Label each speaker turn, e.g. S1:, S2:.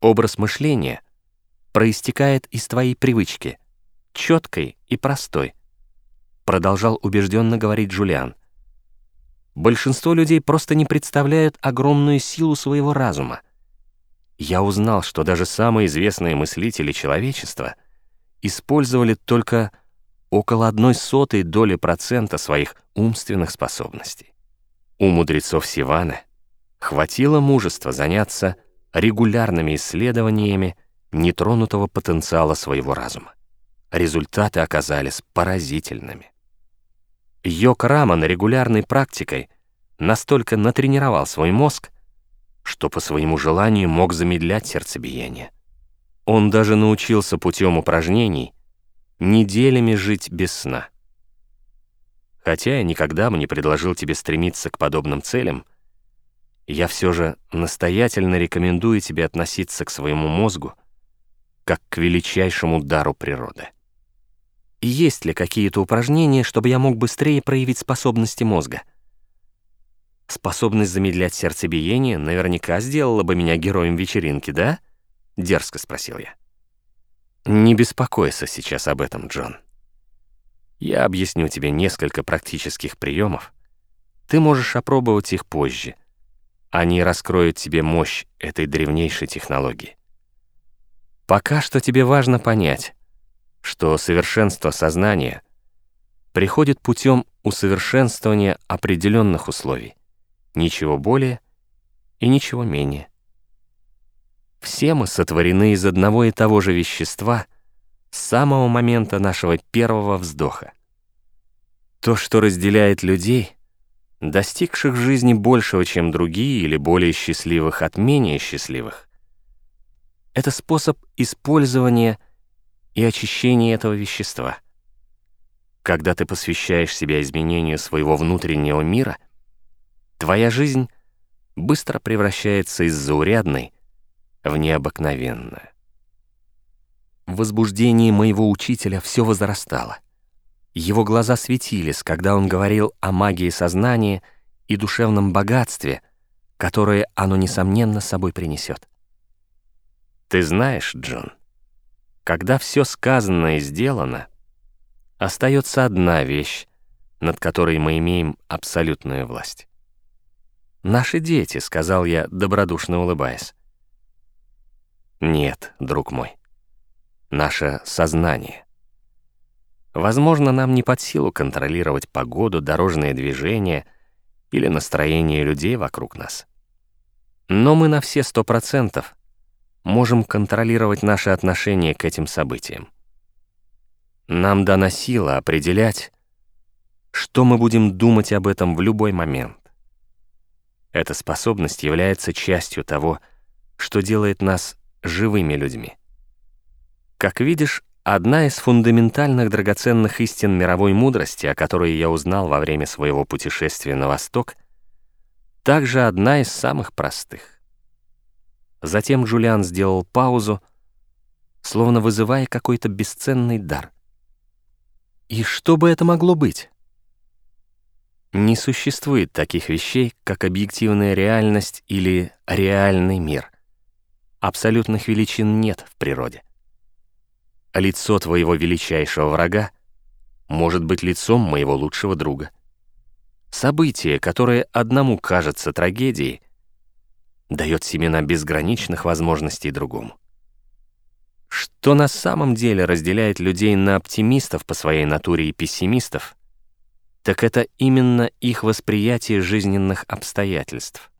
S1: Образ мышления проистекает из твоей привычки, четкой и простой, продолжал убежденно говорить Джулиан. Большинство людей просто не представляют огромную силу своего разума. Я узнал, что даже самые известные мыслители человечества использовали только около одной сотой доли процента своих умственных способностей. У мудрецов Сиваны хватило мужества заняться регулярными исследованиями нетронутого потенциала своего разума. Результаты оказались поразительными. Йок Раман регулярной практикой настолько натренировал свой мозг, что по своему желанию мог замедлять сердцебиение. Он даже научился путем упражнений неделями жить без сна. Хотя я никогда бы не предложил тебе стремиться к подобным целям, я все же настоятельно рекомендую тебе относиться к своему мозгу как к величайшему дару природы. Есть ли какие-то упражнения, чтобы я мог быстрее проявить способности мозга? Способность замедлять сердцебиение наверняка сделала бы меня героем вечеринки, да? Дерзко спросил я. Не беспокойся сейчас об этом, Джон. Я объясню тебе несколько практических приемов. Ты можешь опробовать их позже. Они раскроют тебе мощь этой древнейшей технологии. Пока что тебе важно понять, что совершенство сознания приходит путем усовершенствования определенных условий, ничего более и ничего менее. Все мы сотворены из одного и того же вещества с самого момента нашего первого вздоха. То, что разделяет людей, достигших в жизни большего, чем другие, или более счастливых от менее счастливых, это способ использования и очищения этого вещества. Когда ты посвящаешь себя изменению своего внутреннего мира, твоя жизнь быстро превращается из заурядной в необыкновенное. В возбуждении моего учителя все возрастало. Его глаза светились, когда он говорил о магии сознания и душевном богатстве, которое оно, несомненно, собой принесет. Ты знаешь, Джон, когда все сказано и сделано, остается одна вещь, над которой мы имеем абсолютную власть. «Наши дети», — сказал я, добродушно улыбаясь. Нет, друг мой. Наше сознание. Возможно, нам не под силу контролировать погоду, дорожное движение или настроение людей вокруг нас. Но мы на все сто процентов можем контролировать наши отношения к этим событиям. Нам дана сила определять, что мы будем думать об этом в любой момент. Эта способность является частью того, что делает нас живыми людьми. Как видишь, одна из фундаментальных драгоценных истин мировой мудрости, о которой я узнал во время своего путешествия на Восток, также одна из самых простых. Затем Джулиан сделал паузу, словно вызывая какой-то бесценный дар. И что бы это могло быть? Не существует таких вещей, как объективная реальность или реальный мир — Абсолютных величин нет в природе. А лицо твоего величайшего врага может быть лицом моего лучшего друга. Событие, которое одному кажется трагедией, дает семена безграничных возможностей другому. Что на самом деле разделяет людей на оптимистов по своей натуре и пессимистов, так это именно их восприятие жизненных обстоятельств.